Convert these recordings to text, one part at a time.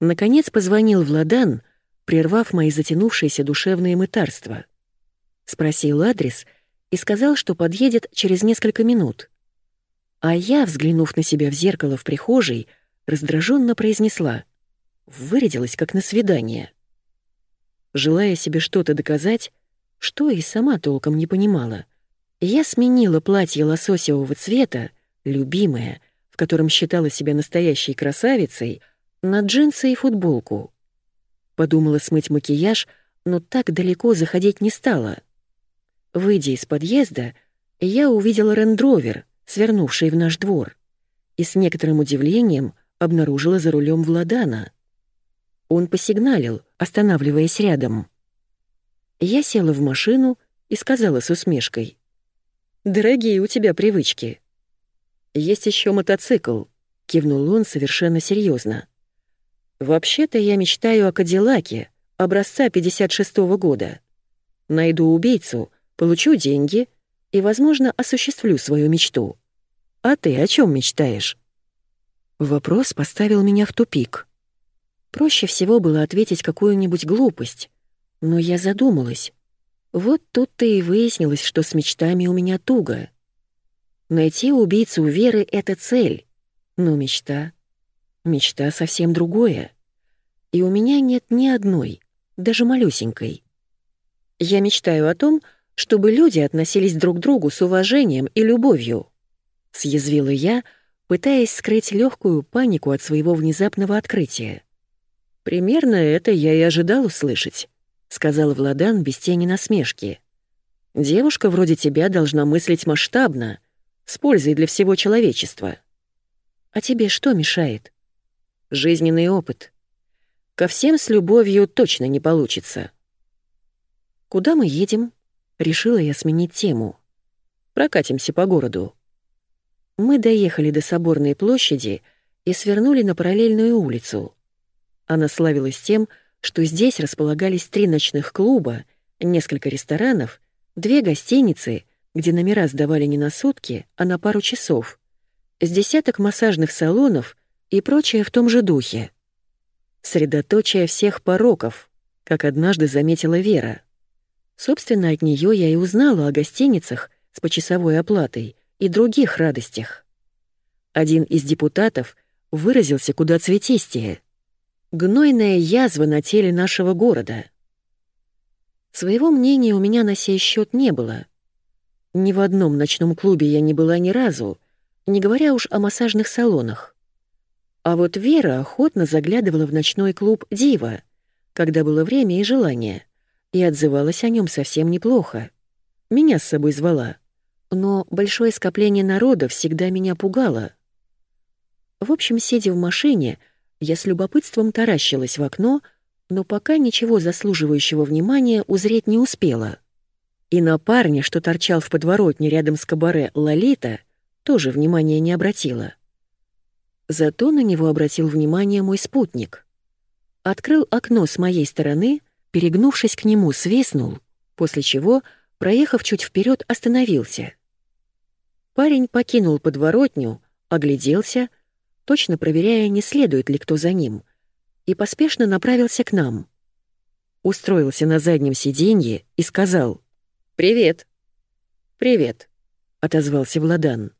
Наконец позвонил Владан, прервав мои затянувшиеся душевные мытарства. Спросил адрес и сказал, что подъедет через несколько минут. А я, взглянув на себя в зеркало в прихожей, раздраженно произнесла. Вырядилась, как на свидание. Желая себе что-то доказать, что и сама толком не понимала, я сменила платье лососевого цвета, любимое, в котором считала себя настоящей красавицей, на джинсы и футболку. Подумала смыть макияж, но так далеко заходить не стала. Выйдя из подъезда, я увидела рендровер, свернувший в наш двор, и с некоторым удивлением обнаружила за рулем Владана. Он посигналил, останавливаясь рядом. Я села в машину и сказала с усмешкой. «Дорогие у тебя привычки». «Есть еще мотоцикл», — кивнул он совершенно серьезно. «Вообще-то я мечтаю о Кадиллаке, образца 56-го года. Найду убийцу, получу деньги и, возможно, осуществлю свою мечту. А ты о чем мечтаешь?» Вопрос поставил меня в тупик. Проще всего было ответить какую-нибудь глупость, но я задумалась. Вот тут-то и выяснилось, что с мечтами у меня туго. Найти убийцу Веры — это цель, но мечта... Мечта совсем другое. И у меня нет ни одной, даже малюсенькой. Я мечтаю о том, чтобы люди относились друг к другу с уважением и любовью. Съязвила я, пытаясь скрыть легкую панику от своего внезапного открытия. Примерно это я и ожидал услышать. — сказал Владан без тени насмешки. «Девушка вроде тебя должна мыслить масштабно, с пользой для всего человечества. А тебе что мешает? Жизненный опыт. Ко всем с любовью точно не получится». «Куда мы едем?» — решила я сменить тему. «Прокатимся по городу». Мы доехали до Соборной площади и свернули на параллельную улицу. Она славилась тем, что здесь располагались три ночных клуба, несколько ресторанов, две гостиницы, где номера сдавали не на сутки, а на пару часов, с десяток массажных салонов и прочее в том же духе. Средоточие всех пороков, как однажды заметила Вера. Собственно, от нее я и узнала о гостиницах с почасовой оплатой и других радостях. Один из депутатов выразился куда цветистее — гнойная язва на теле нашего города. Своего мнения у меня на сей счет не было. Ни в одном ночном клубе я не была ни разу, не говоря уж о массажных салонах. А вот Вера охотно заглядывала в ночной клуб «Дива», когда было время и желание, и отзывалась о нем совсем неплохо. Меня с собой звала. Но большое скопление народа всегда меня пугало. В общем, сидя в машине — я с любопытством таращилась в окно, но пока ничего заслуживающего внимания узреть не успела. И на парня, что торчал в подворотне рядом с кабаре «Лолита», тоже внимания не обратила. Зато на него обратил внимание мой спутник. Открыл окно с моей стороны, перегнувшись к нему, свистнул, после чего, проехав чуть вперед, остановился. Парень покинул подворотню, огляделся — точно проверяя, не следует ли кто за ним, и поспешно направился к нам. Устроился на заднем сиденье и сказал «Привет». «Привет», — отозвался Владан.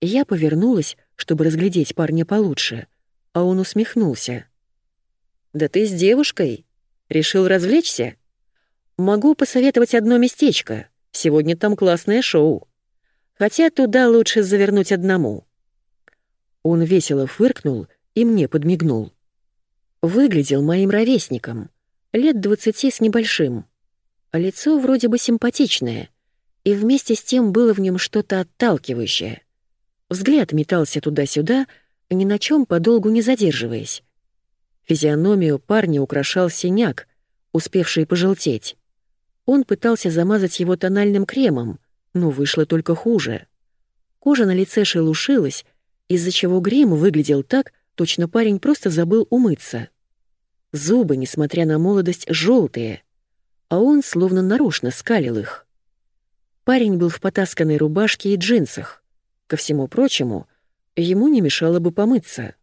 Я повернулась, чтобы разглядеть парня получше, а он усмехнулся. «Да ты с девушкой? Решил развлечься? Могу посоветовать одно местечко. Сегодня там классное шоу. Хотя туда лучше завернуть одному. Он весело фыркнул и мне подмигнул. Выглядел моим ровесником, лет двадцати с небольшим. Лицо вроде бы симпатичное, и вместе с тем было в нем что-то отталкивающее. Взгляд метался туда-сюда, ни на чем подолгу не задерживаясь. Физиономию парня украшал синяк, успевший пожелтеть. Он пытался замазать его тональным кремом, но вышло только хуже. Кожа на лице шелушилась, из-за чего грим выглядел так, точно парень просто забыл умыться. Зубы, несмотря на молодость, желтые, а он словно нарочно скалил их. Парень был в потасканной рубашке и джинсах. Ко всему прочему, ему не мешало бы помыться.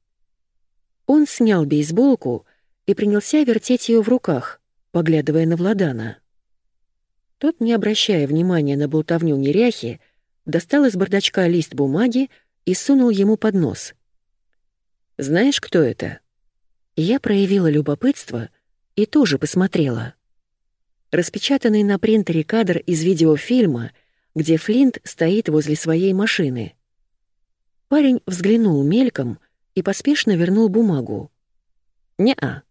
Он снял бейсболку и принялся вертеть ее в руках, поглядывая на Владана. Тот, не обращая внимания на болтовню неряхи, достал из бардачка лист бумаги и сунул ему под нос. «Знаешь, кто это?» Я проявила любопытство и тоже посмотрела. Распечатанный на принтере кадр из видеофильма, где Флинт стоит возле своей машины. Парень взглянул мельком и поспешно вернул бумагу. «Не-а,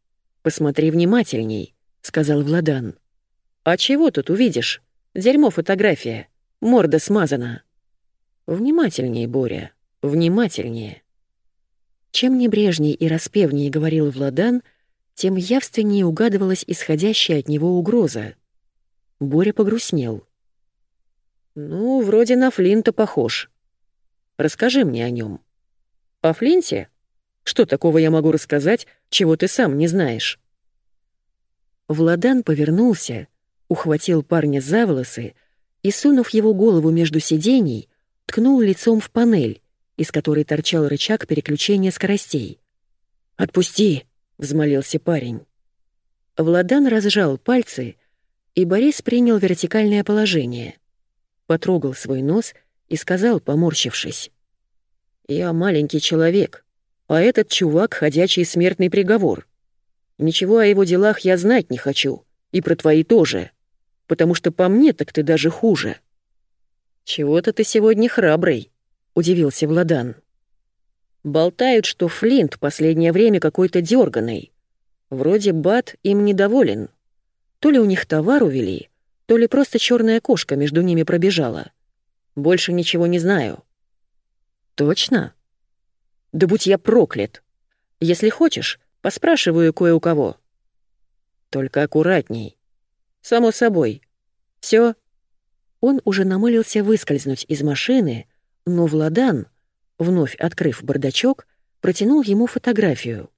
посмотри внимательней», — сказал Владан. «А чего тут увидишь? Дерьмо фотография. Морда смазана». «Внимательнее, Боря, внимательнее». Чем небрежней и распевнее говорил Владан, тем явственнее угадывалась исходящая от него угроза. Боря погрустнел. «Ну, вроде на Флинта похож. Расскажи мне о нем. «О Флинте? Что такого я могу рассказать, чего ты сам не знаешь?» Владан повернулся, ухватил парня за волосы и, сунув его голову между сидений, ткнул лицом в панель, из которой торчал рычаг переключения скоростей. «Отпусти!» — взмолился парень. Владан разжал пальцы, и Борис принял вертикальное положение. Потрогал свой нос и сказал, поморщившись. «Я маленький человек, а этот чувак — ходячий смертный приговор. Ничего о его делах я знать не хочу, и про твои тоже, потому что по мне так ты даже хуже». «Чего-то ты сегодня храбрый», удивился Владан. Болтают, что Флинт последнее время какой-то дерганый. Вроде Бат им недоволен. То ли у них товар увели, то ли просто черная кошка между ними пробежала. Больше ничего не знаю. Точно? Да будь я проклят. Если хочешь, поспрашиваю кое у кого. Только аккуратней. Само собой. Все. Он уже намылился выскользнуть из машины, но Владан, вновь открыв бардачок, протянул ему фотографию.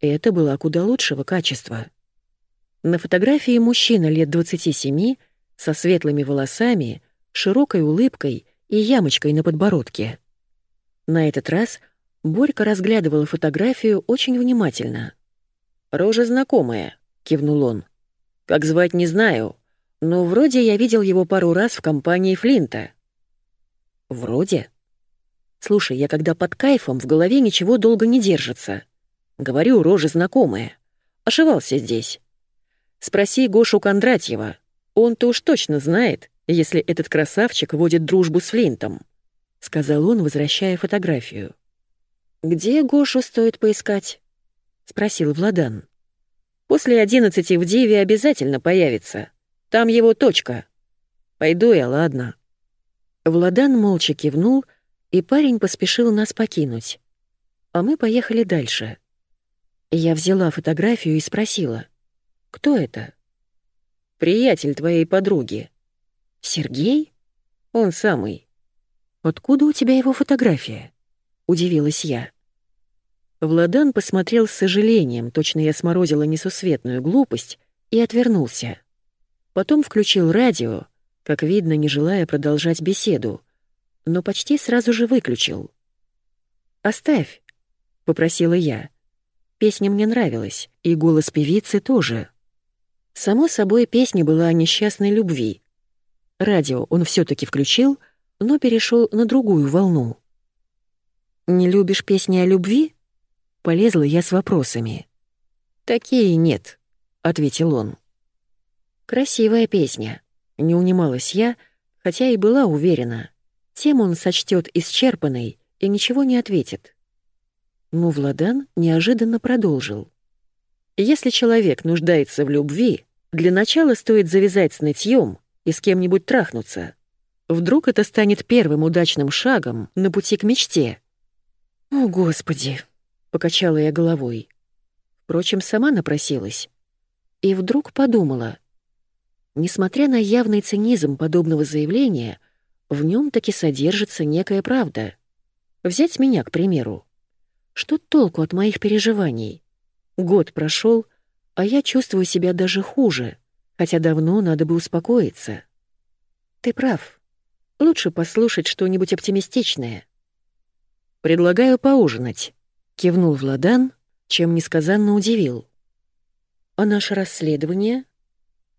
Это было куда лучшего качества. На фотографии мужчина лет 27 со светлыми волосами, широкой улыбкой и ямочкой на подбородке. На этот раз Борька разглядывала фотографию очень внимательно. «Рожа знакомая», — кивнул он. «Как звать, не знаю, но вроде я видел его пару раз в компании Флинта». Вроде. Слушай, я когда под кайфом, в голове ничего долго не держится. Говорю, рожи знакомые. Ошивался здесь. Спроси Гошу Кондратьева. Он-то уж точно знает, если этот красавчик водит дружбу с Флинтом. Сказал он, возвращая фотографию. «Где Гошу стоит поискать?» — спросил Владан. «После одиннадцати в Диве обязательно появится. Там его точка. Пойду я, ладно». Владан молча кивнул, и парень поспешил нас покинуть. А мы поехали дальше. Я взяла фотографию и спросила, «Кто это?» «Приятель твоей подруги». «Сергей?» «Он самый». «Откуда у тебя его фотография?» — удивилась я. Владан посмотрел с сожалением, точно я сморозила несусветную глупость, и отвернулся. Потом включил радио, как видно, не желая продолжать беседу, но почти сразу же выключил. «Оставь», — попросила я. Песня мне нравилась, и голос певицы тоже. Само собой, песня была о несчастной любви. Радио он все таки включил, но перешел на другую волну. «Не любишь песни о любви?» Полезла я с вопросами. «Такие нет», — ответил он. «Красивая песня», не унималась я, хотя и была уверена. Тем он сочтет исчерпанной и ничего не ответит. Но Владан неожиданно продолжил. «Если человек нуждается в любви, для начала стоит завязать с нытьем и с кем-нибудь трахнуться. Вдруг это станет первым удачным шагом на пути к мечте». «О, Господи!» — покачала я головой. Впрочем, сама напросилась. И вдруг подумала — Несмотря на явный цинизм подобного заявления, в нем таки содержится некая правда. Взять меня, к примеру. Что толку от моих переживаний? Год прошел, а я чувствую себя даже хуже, хотя давно надо бы успокоиться. Ты прав. Лучше послушать что-нибудь оптимистичное. «Предлагаю поужинать», — кивнул Владан чем несказанно удивил. «А наше расследование?»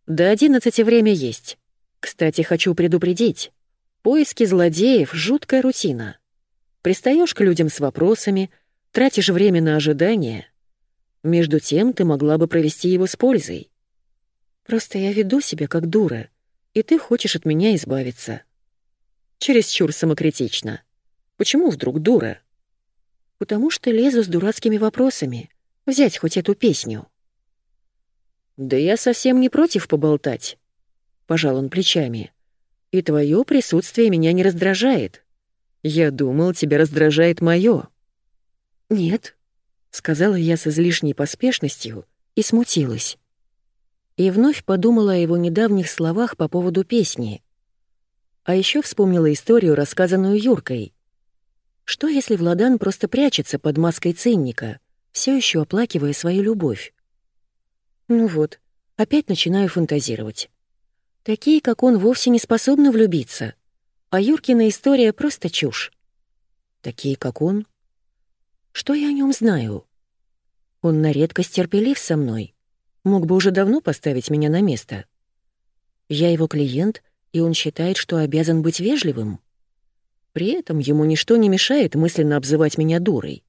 «До одиннадцати время есть. Кстати, хочу предупредить. Поиски злодеев — жуткая рутина. Пристаешь к людям с вопросами, тратишь время на ожидание. Между тем ты могла бы провести его с пользой. Просто я веду себя как дура, и ты хочешь от меня избавиться. Чересчур самокритично. Почему вдруг дура? Потому что лезу с дурацкими вопросами. Взять хоть эту песню. Да я совсем не против поболтать. Пожал он плечами. И твое присутствие меня не раздражает. Я думал, тебя раздражает мое. Нет, сказала я с излишней поспешностью и смутилась. И вновь подумала о его недавних словах по поводу песни. А еще вспомнила историю, рассказанную Юркой. Что если Владан просто прячется под маской ценника, все еще оплакивая свою любовь? Ну вот, опять начинаю фантазировать. Такие, как он, вовсе не способны влюбиться. А Юркина история просто чушь. Такие, как он? Что я о нем знаю? Он на редкость терпелив со мной. Мог бы уже давно поставить меня на место. Я его клиент, и он считает, что обязан быть вежливым. При этом ему ничто не мешает мысленно обзывать меня дурой.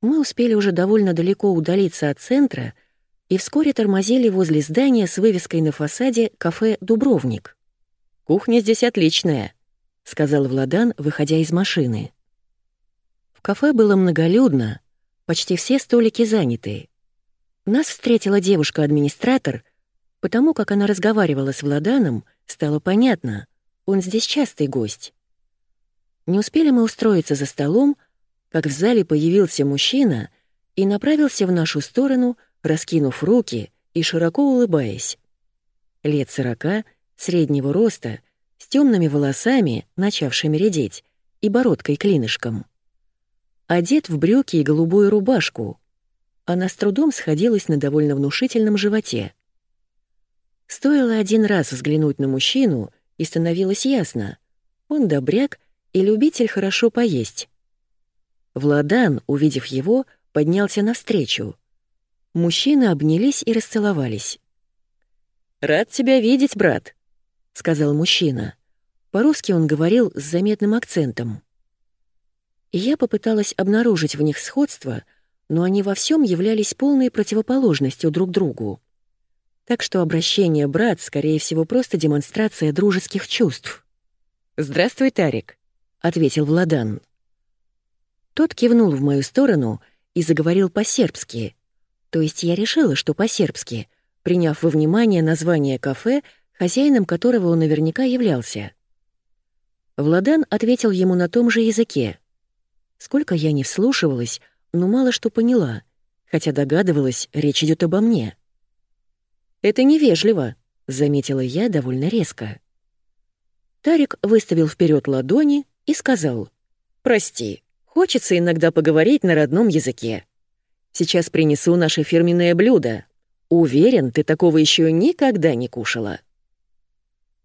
Мы успели уже довольно далеко удалиться от центра — и вскоре тормозили возле здания с вывеской на фасаде кафе «Дубровник». «Кухня здесь отличная», — сказал Владан, выходя из машины. В кафе было многолюдно, почти все столики заняты. Нас встретила девушка-администратор, потому как она разговаривала с Владаном, стало понятно, он здесь частый гость. Не успели мы устроиться за столом, как в зале появился мужчина и направился в нашу сторону, раскинув руки и широко улыбаясь. Лет сорока, среднего роста, с темными волосами, начавшими редеть, и бородкой-клинышком. Одет в брюки и голубую рубашку. Она с трудом сходилась на довольно внушительном животе. Стоило один раз взглянуть на мужчину, и становилось ясно. Он добряк и любитель хорошо поесть. Владан, увидев его, поднялся навстречу. Мужчины обнялись и расцеловались. «Рад тебя видеть, брат», — сказал мужчина. По-русски он говорил с заметным акцентом. Я попыталась обнаружить в них сходство, но они во всем являлись полной противоположностью друг другу. Так что обращение «брат» скорее всего просто демонстрация дружеских чувств. «Здравствуй, Тарик», — ответил Владан. Тот кивнул в мою сторону и заговорил по-сербски, то есть я решила, что по-сербски, приняв во внимание название кафе, хозяином которого он наверняка являлся. Владан ответил ему на том же языке. Сколько я не вслушивалась, но мало что поняла, хотя догадывалась, речь идет обо мне. «Это невежливо», — заметила я довольно резко. Тарик выставил вперед ладони и сказал, «Прости, хочется иногда поговорить на родном языке». Сейчас принесу наше фирменное блюдо. Уверен, ты такого еще никогда не кушала».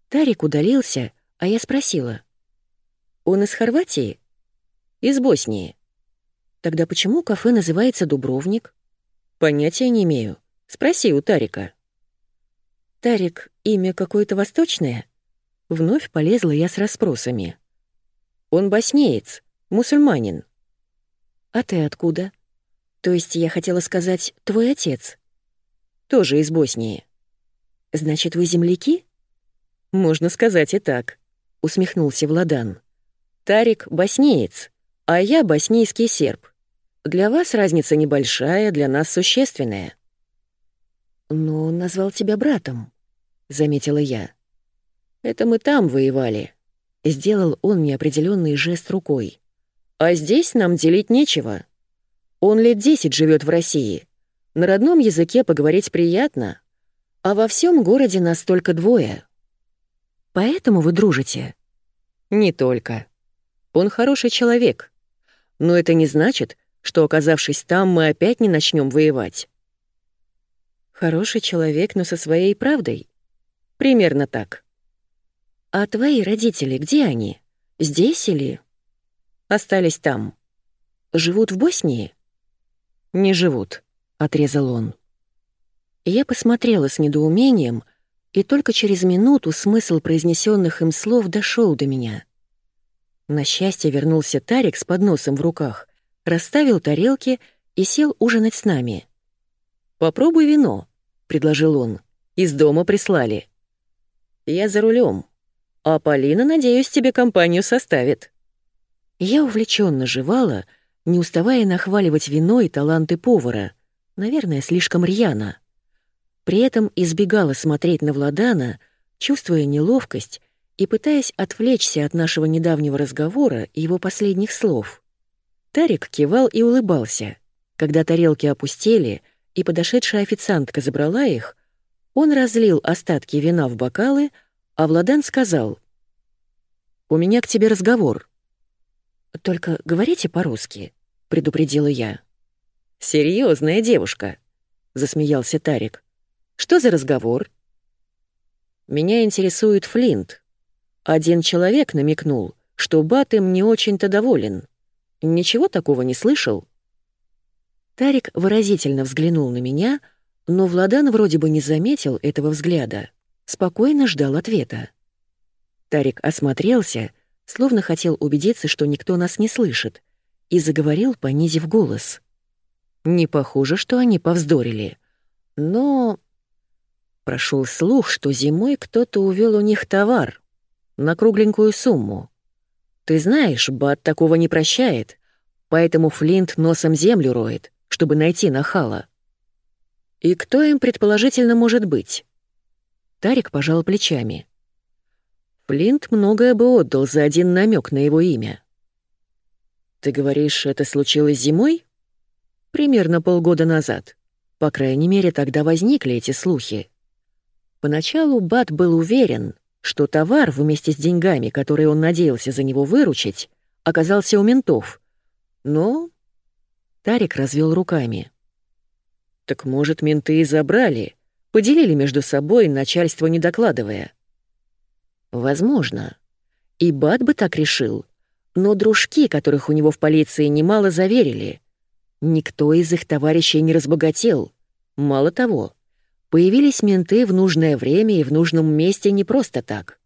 Тарик удалился, а я спросила. «Он из Хорватии?» «Из Боснии». «Тогда почему кафе называется «Дубровник»?» «Понятия не имею. Спроси у Тарика». «Тарик, имя какое-то восточное?» Вновь полезла я с расспросами. «Он боснеец, мусульманин». «А ты откуда?» То есть я хотела сказать «твой отец». Тоже из Боснии. Значит, вы земляки? Можно сказать и так, усмехнулся Владан. Тарик — боснеец, а я боснийский серб. Для вас разница небольшая, для нас существенная. Но он назвал тебя братом, заметила я. Это мы там воевали. Сделал он неопределенный жест рукой. А здесь нам делить нечего. Он лет десять живет в России. На родном языке поговорить приятно, а во всем городе нас только двое. Поэтому вы дружите? Не только. Он хороший человек. Но это не значит, что, оказавшись там, мы опять не начнем воевать. Хороший человек, но со своей правдой? Примерно так. А твои родители, где они? Здесь или? Остались там. Живут в Боснии? «Не живут», — отрезал он. Я посмотрела с недоумением, и только через минуту смысл произнесенных им слов дошел до меня. На счастье вернулся Тарик с подносом в руках, расставил тарелки и сел ужинать с нами. «Попробуй вино», — предложил он. «Из дома прислали». «Я за рулем, а Полина, надеюсь, тебе компанию составит». Я увлеченно жевала, не уставая нахваливать вино и таланты повара, наверное, слишком рьяно. При этом избегала смотреть на Владана, чувствуя неловкость и пытаясь отвлечься от нашего недавнего разговора и его последних слов. Тарик кивал и улыбался. Когда тарелки опустели и подошедшая официантка забрала их, он разлил остатки вина в бокалы, а Владан сказал, «У меня к тебе разговор». «Только говорите по-русски», — предупредила я. Серьезная девушка», — засмеялся Тарик. Что за разговор? Меня интересует Флинт. Один человек намекнул, что Бат им не очень-то доволен. Ничего такого не слышал? Тарик выразительно взглянул на меня, но Владан вроде бы не заметил этого взгляда. Спокойно ждал ответа. Тарик осмотрелся, словно хотел убедиться, что никто нас не слышит, и заговорил, понизив голос. Не похоже, что они повздорили. Но Прошел слух, что зимой кто-то увел у них товар на кругленькую сумму. Ты знаешь, Бат такого не прощает, поэтому Флинт носом землю роет, чтобы найти нахала. И кто им предположительно может быть? Тарик пожал плечами. Флинт многое бы отдал за один намек на его имя. Ты говоришь, это случилось зимой? Примерно полгода назад. По крайней мере, тогда возникли эти слухи. Поначалу Бат был уверен, что товар вместе с деньгами, которые он надеялся за него выручить, оказался у ментов. Но... Тарик развел руками. «Так, может, менты и забрали, поделили между собой, начальство не докладывая». «Возможно. И Бат бы так решил. Но дружки, которых у него в полиции немало, заверили. Никто из их товарищей не разбогател. Мало того, Появились менты в нужное время и в нужном месте не просто так.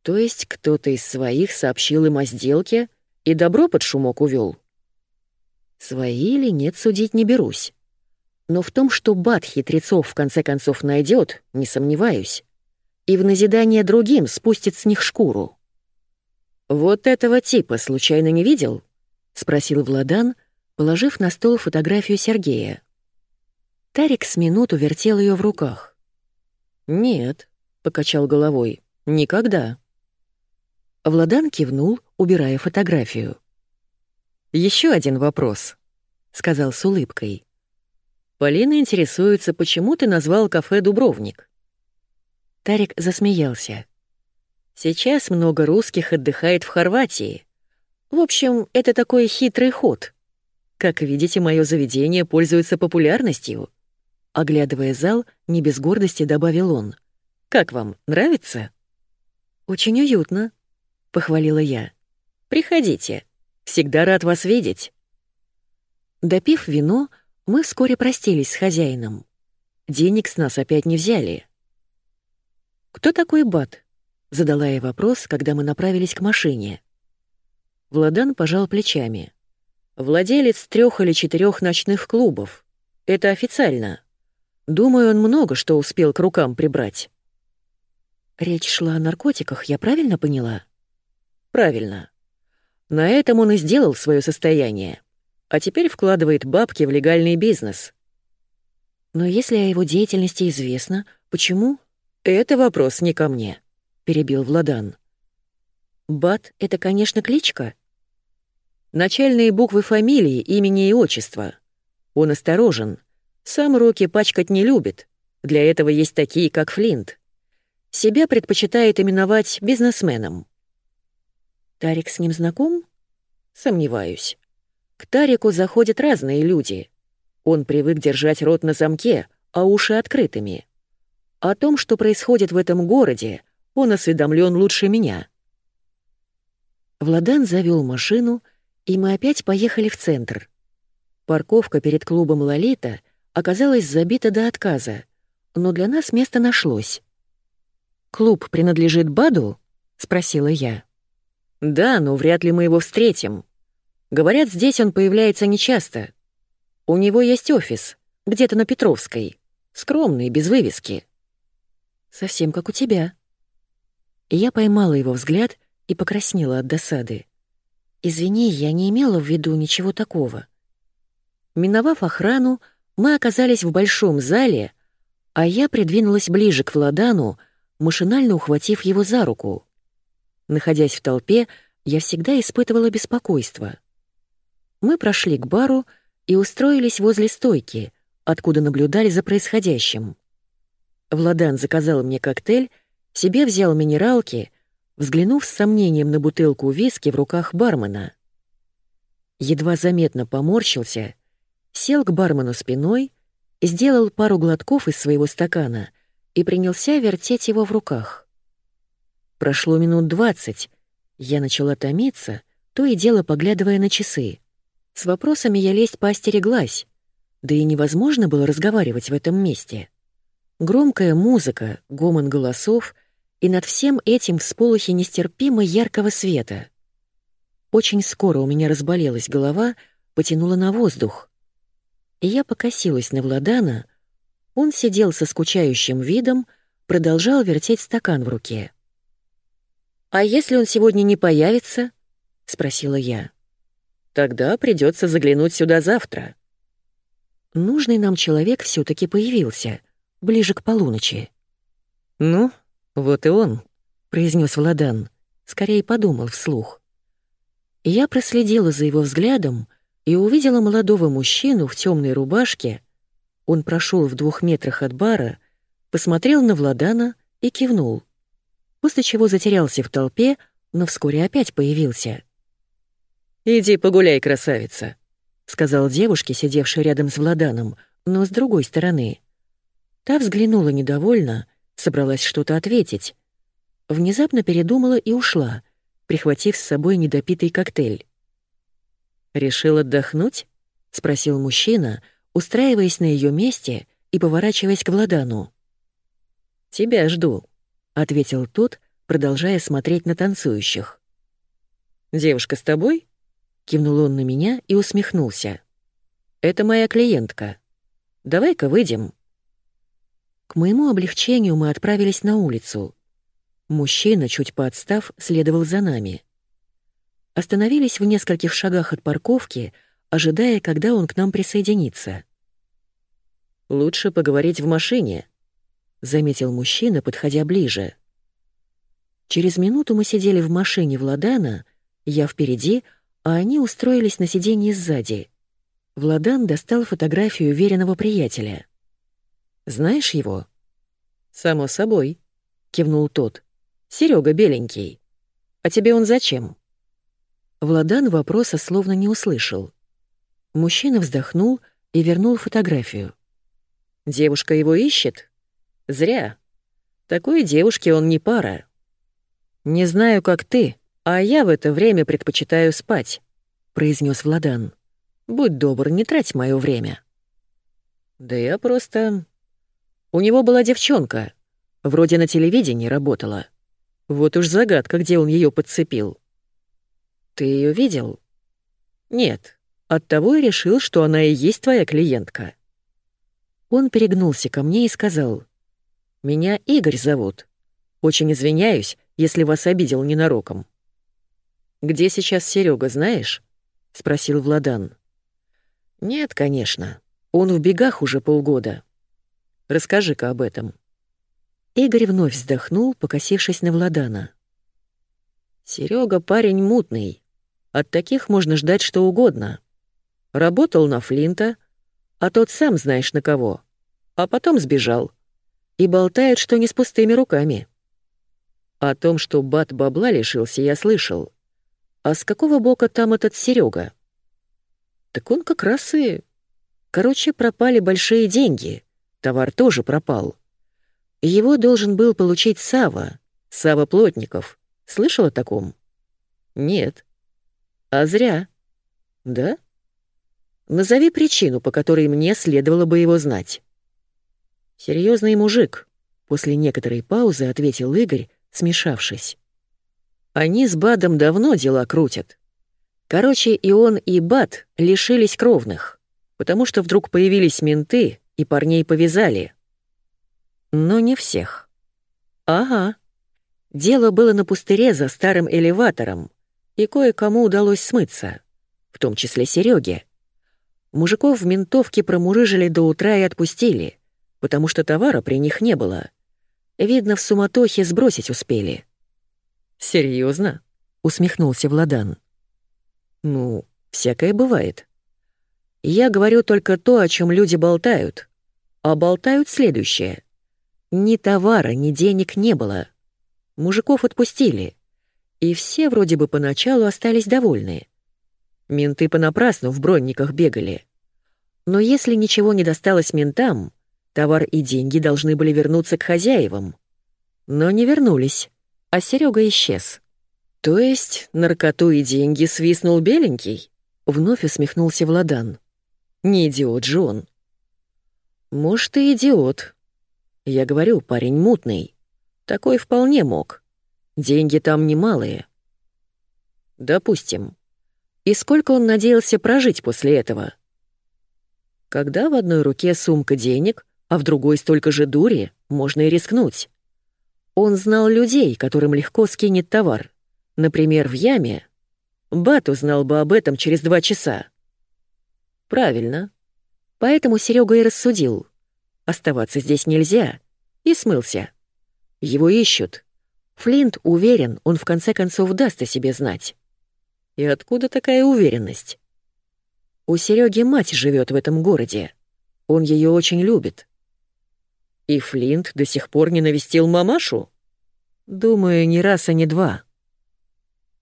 То есть кто-то из своих сообщил им о сделке и добро под шумок увел. Свои или нет, судить не берусь. Но в том, что бат хитрецов в конце концов найдет, не сомневаюсь. И в назидание другим спустит с них шкуру. «Вот этого типа случайно не видел?» — спросил Владан, положив на стол фотографию Сергея. Тарик с минуту вертел ее в руках. «Нет», — покачал головой, — «никогда». Владан кивнул, убирая фотографию. Еще один вопрос», — сказал с улыбкой. «Полина интересуется, почему ты назвал кафе «Дубровник»?» Тарик засмеялся. «Сейчас много русских отдыхает в Хорватии. В общем, это такой хитрый ход. Как видите, мое заведение пользуется популярностью. Оглядывая зал, не без гордости добавил он. «Как вам, нравится?» «Очень уютно», — похвалила я. «Приходите. Всегда рад вас видеть». Допив вино, мы вскоре простились с хозяином. Денег с нас опять не взяли. «Кто такой Бат?» — задала я вопрос, когда мы направились к машине. Владан пожал плечами. «Владелец трех или четырех ночных клубов. Это официально. Думаю, он много что успел к рукам прибрать. Речь шла о наркотиках, я правильно поняла? Правильно. На этом он и сделал свое состояние. А теперь вкладывает бабки в легальный бизнес. Но если о его деятельности известно, почему? Это вопрос не ко мне, перебил Владан. Бат — это, конечно, кличка. Начальные буквы фамилии, имени и отчества. Он осторожен, сам руки пачкать не любит. Для этого есть такие, как Флинт. Себя предпочитает именовать бизнесменом. Тарик с ним знаком? Сомневаюсь. К Тарику заходят разные люди. Он привык держать рот на замке, а уши открытыми. О том, что происходит в этом городе, он осведомлен лучше меня. Владан завел машину, и мы опять поехали в центр. Парковка перед клубом «Лолита» оказалась забита до отказа, но для нас место нашлось. «Клуб принадлежит Баду?» — спросила я. «Да, но вряд ли мы его встретим. Говорят, здесь он появляется нечасто. У него есть офис, где-то на Петровской. Скромный, без вывески». «Совсем как у тебя». Я поймала его взгляд и покраснела от досады. «Извини, я не имела в виду ничего такого». Миновав охрану, мы оказались в большом зале, а я придвинулась ближе к Владану, машинально ухватив его за руку. Находясь в толпе, я всегда испытывала беспокойство. Мы прошли к бару и устроились возле стойки, откуда наблюдали за происходящим. Владан заказал мне коктейль, себе взял минералки, взглянув с сомнением на бутылку виски в руках бармена. Едва заметно поморщился, сел к бармену спиной, сделал пару глотков из своего стакана и принялся вертеть его в руках. Прошло минут двадцать. Я начала томиться, то и дело поглядывая на часы. С вопросами я лезть поостереглась, да и невозможно было разговаривать в этом месте. Громкая музыка, гомон голосов и над всем этим всполохи нестерпимо яркого света. Очень скоро у меня разболелась голова, потянула на воздух. Я покосилась на Владана, он сидел со скучающим видом, продолжал вертеть стакан в руке. «А если он сегодня не появится?» — спросила я. «Тогда придется заглянуть сюда завтра». Нужный нам человек все таки появился, ближе к полуночи. «Ну, вот и он», — произнес Владан, скорее подумал вслух. Я проследила за его взглядом и увидела молодого мужчину в темной рубашке, он прошел в двух метрах от бара, посмотрел на Владана и кивнул. После чего затерялся в толпе, но вскоре опять появился. «Иди погуляй, красавица», — сказал девушке, сидевшей рядом с Владаном, но с другой стороны. Та взглянула недовольно, собралась что-то ответить. Внезапно передумала и ушла, прихватив с собой недопитый коктейль. «Решил отдохнуть?» — спросил мужчина, — устраиваясь на ее месте и поворачиваясь к Владану. «Тебя жду», — ответил тот, продолжая смотреть на танцующих. «Девушка с тобой?» — кивнул он на меня и усмехнулся. «Это моя клиентка. Давай-ка выйдем». К моему облегчению мы отправились на улицу. Мужчина, чуть поотстав, следовал за нами. Остановились в нескольких шагах от парковки — ожидая, когда он к нам присоединится. «Лучше поговорить в машине», — заметил мужчина, подходя ближе. Через минуту мы сидели в машине Владана, я впереди, а они устроились на сиденье сзади. Владан достал фотографию веренного приятеля. «Знаешь его?» «Само собой», — кивнул тот. Серега беленький. А тебе он зачем?» Владан вопроса словно не услышал. Мужчина вздохнул и вернул фотографию. «Девушка его ищет? Зря. Такой девушке он не пара. Не знаю, как ты, а я в это время предпочитаю спать», — произнес Владан. «Будь добр, не трать мое время». «Да я просто...» У него была девчонка, вроде на телевидении работала. Вот уж загадка, где он ее подцепил. Ты ее видел? Нет, Оттого и решил, что она и есть твоя клиентка». Он перегнулся ко мне и сказал, «Меня Игорь зовут. Очень извиняюсь, если вас обидел ненароком». «Где сейчас Серега, знаешь?» — спросил Владан. «Нет, конечно. Он в бегах уже полгода. Расскажи-ка об этом». Игорь вновь вздохнул, покосившись на Владана. Серега парень мутный. От таких можно ждать что угодно. Работал на Флинта, а тот сам знаешь на кого. А потом сбежал. И болтает, что не с пустыми руками. О том, что Бат бабла лишился, я слышал. А с какого бока там этот Серега? Так он как раз и... Короче, пропали большие деньги. Товар тоже пропал. Его должен был получить Сава, Сава Плотников. Слышал о таком? Нет. А зря. Да? Назови причину, по которой мне следовало бы его знать». Серьезный мужик», — после некоторой паузы ответил Игорь, смешавшись. «Они с Бадом давно дела крутят. Короче, и он, и Бад лишились кровных, потому что вдруг появились менты и парней повязали. Но не всех. Ага. Дело было на пустыре за старым элеватором, и кое-кому удалось смыться, в том числе Сереге. Мужиков в ментовке промурыжили до утра и отпустили, потому что товара при них не было. Видно, в суматохе сбросить успели. Серьезно? усмехнулся Владан. Ну, всякое бывает. Я говорю только то, о чем люди болтают. А болтают следующее. Ни товара, ни денег не было. Мужиков отпустили. И все вроде бы поначалу остались довольны. Менты понапрасну в бронниках бегали. Но если ничего не досталось ментам, товар и деньги должны были вернуться к хозяевам. Но не вернулись, а Серега исчез. То есть наркоту и деньги свистнул беленький? Вновь усмехнулся Владан. Не идиот же он. Может, и идиот. Я говорю, парень мутный. Такой вполне мог. Деньги там немалые. Допустим. И сколько он надеялся прожить после этого? Когда в одной руке сумка денег, а в другой столько же дури, можно и рискнуть. Он знал людей, которым легко скинет товар. Например, в яме. Бат узнал бы об этом через два часа. Правильно. Поэтому Серега и рассудил. Оставаться здесь нельзя. И смылся. Его ищут. Флинт уверен, он в конце концов даст о себе знать. И откуда такая уверенность? У Сереги мать живет в этом городе. Он ее очень любит. И Флинт до сих пор не навестил мамашу? Думаю, ни раз, а не два.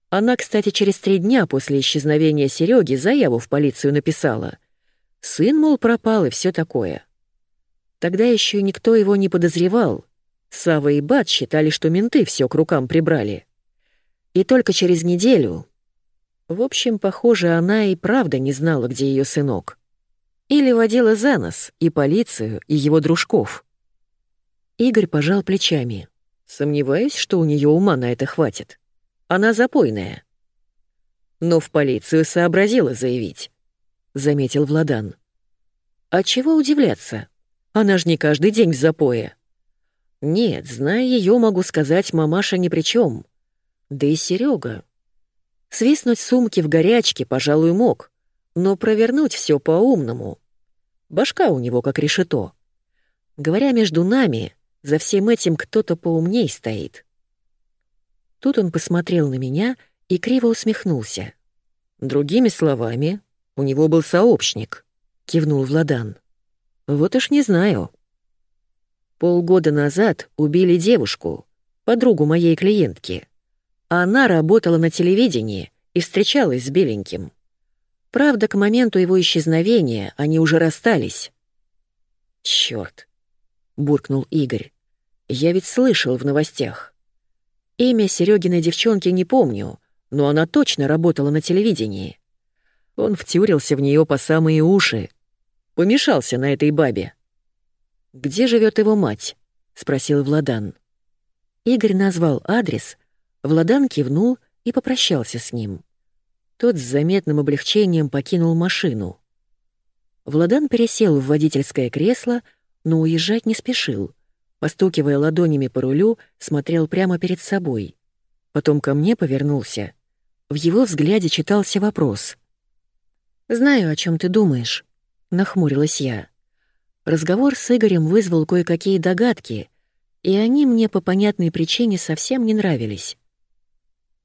Она, кстати, через три дня после исчезновения Сереги заяву в полицию написала. Сын, мол, пропал и все такое. Тогда еще никто его не подозревал. Сава и Бат считали, что менты все к рукам прибрали. И только через неделю... В общем, похоже, она и правда не знала, где ее сынок. Или водила за нос и полицию, и его дружков. Игорь пожал плечами. Сомневаюсь, что у нее ума на это хватит. Она запойная. Но в полицию сообразила заявить, заметил Владан. А чего удивляться? Она ж не каждый день в запое. Нет, зная ее, могу сказать, мамаша ни при чем. Да и Серега. Свистнуть сумки в горячке, пожалуй, мог, но провернуть все по-умному. Башка у него как решето. Говоря между нами, за всем этим кто-то поумней стоит. Тут он посмотрел на меня и криво усмехнулся. Другими словами, у него был сообщник, кивнул Владан. Вот уж не знаю. Полгода назад убили девушку, подругу моей клиентки. Она работала на телевидении и встречалась с Беленьким. Правда, к моменту его исчезновения они уже расстались. Черт, буркнул Игорь. Я ведь слышал в новостях. Имя Серегиной девчонки не помню, но она точно работала на телевидении. Он втюрился в нее по самые уши. Помешался на этой бабе. «Где живет его мать?» — спросил Владан. Игорь назвал адрес, Владан кивнул и попрощался с ним. Тот с заметным облегчением покинул машину. Владан пересел в водительское кресло, но уезжать не спешил — постукивая ладонями по рулю, смотрел прямо перед собой. Потом ко мне повернулся. В его взгляде читался вопрос. «Знаю, о чем ты думаешь», — нахмурилась я. Разговор с Игорем вызвал кое-какие догадки, и они мне по понятной причине совсем не нравились.